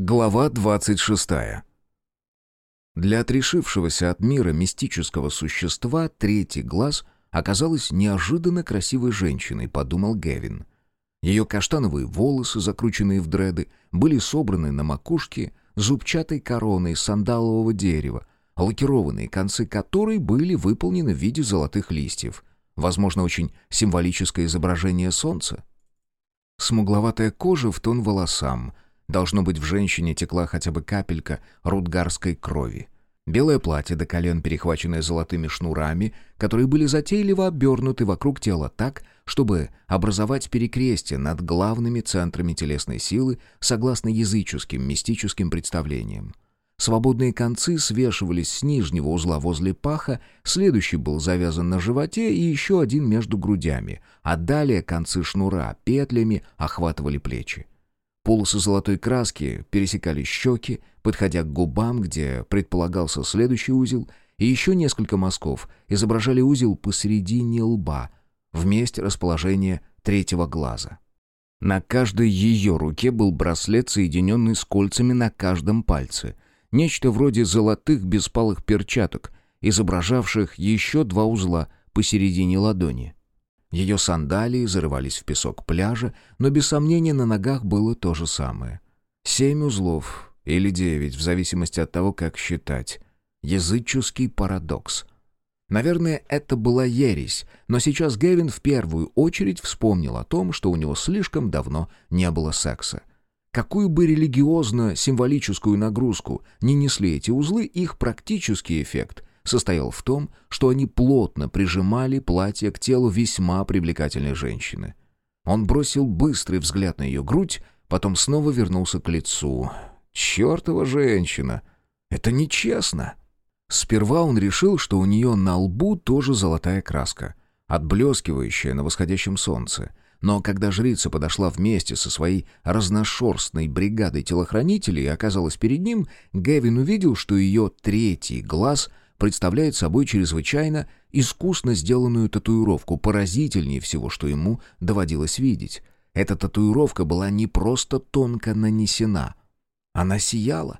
Глава 26. Для отрешившегося от мира мистического существа третий глаз оказалась неожиданно красивой женщиной, подумал Гевин. Ее каштановые волосы, закрученные в дреды, были собраны на макушке зубчатой короной сандалового дерева, лакированные концы которой были выполнены в виде золотых листьев. Возможно, очень символическое изображение солнца. Смугловатая кожа в тон волосам — Должно быть, в женщине текла хотя бы капелька рудгарской крови. Белое платье до колен, перехваченное золотыми шнурами, которые были затейливо обернуты вокруг тела так, чтобы образовать перекрестие над главными центрами телесной силы согласно языческим мистическим представлениям. Свободные концы свешивались с нижнего узла возле паха, следующий был завязан на животе и еще один между грудями, а далее концы шнура петлями охватывали плечи. Полосы золотой краски пересекали щеки, подходя к губам, где предполагался следующий узел, и еще несколько мазков изображали узел посередине лба, в месте расположения третьего глаза. На каждой ее руке был браслет, соединенный с кольцами на каждом пальце. Нечто вроде золотых беспалых перчаток, изображавших еще два узла посередине ладони. Ее сандалии зарывались в песок пляжа, но без сомнения на ногах было то же самое. Семь узлов или девять, в зависимости от того, как считать. Языческий парадокс. Наверное, это была ересь, но сейчас Гевин в первую очередь вспомнил о том, что у него слишком давно не было секса. Какую бы религиозно-символическую нагрузку не несли эти узлы, их практический эффект состоял в том, что они плотно прижимали платье к телу весьма привлекательной женщины. Он бросил быстрый взгляд на ее грудь, потом снова вернулся к лицу. «Чертова женщина! Это нечестно!» Сперва он решил, что у нее на лбу тоже золотая краска, отблескивающая на восходящем солнце. Но когда жрица подошла вместе со своей разношерстной бригадой телохранителей и оказалась перед ним, Гевин увидел, что ее третий глаз представляет собой чрезвычайно искусно сделанную татуировку, поразительнее всего, что ему доводилось видеть. Эта татуировка была не просто тонко нанесена, она сияла.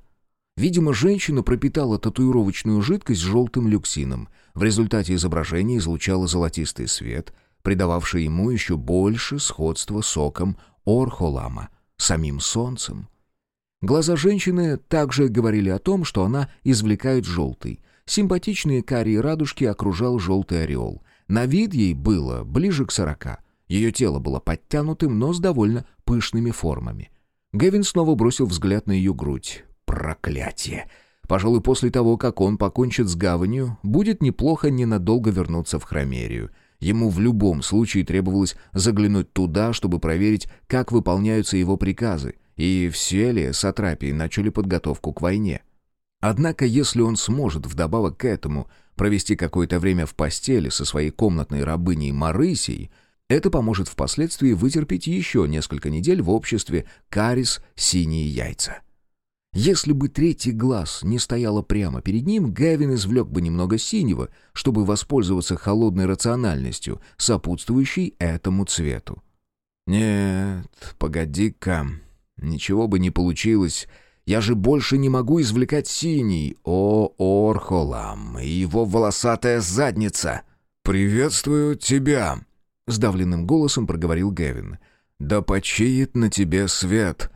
Видимо, женщина пропитала татуировочную жидкость желтым люксином. В результате изображение излучало золотистый свет, придававший ему еще больше сходства соком Орхолама, самим солнцем. Глаза женщины также говорили о том, что она извлекает желтый, Симпатичные карие радужки окружал желтый ореол. На вид ей было ближе к сорока. Ее тело было подтянутым, но с довольно пышными формами. Гевин снова бросил взгляд на ее грудь. Проклятие! Пожалуй, после того, как он покончит с гаванью, будет неплохо ненадолго вернуться в Хромерию. Ему в любом случае требовалось заглянуть туда, чтобы проверить, как выполняются его приказы, и все ли сатрапии начали подготовку к войне. Однако, если он сможет вдобавок к этому провести какое-то время в постели со своей комнатной рабыней Марысей, это поможет впоследствии вытерпеть еще несколько недель в обществе карис «Синие яйца». Если бы третий глаз не стояло прямо перед ним, Гавин извлек бы немного синего, чтобы воспользоваться холодной рациональностью, сопутствующей этому цвету. «Нет, погоди-ка, ничего бы не получилось», я же больше не могу извлекать синий. О, Орхолам, и его волосатая задница. «Приветствую тебя», — сдавленным голосом проговорил Гевин. «Да почиет на тебе свет».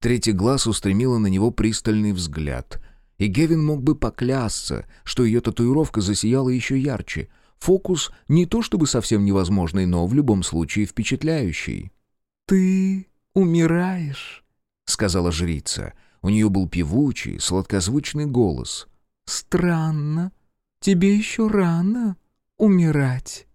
Третий глаз устремила на него пристальный взгляд. И Гевин мог бы поклясться, что ее татуировка засияла еще ярче. Фокус не то чтобы совсем невозможный, но в любом случае впечатляющий. «Ты умираешь», — сказала жрица. У нее был певучий, сладкозвучный голос. «Странно. Тебе еще рано умирать».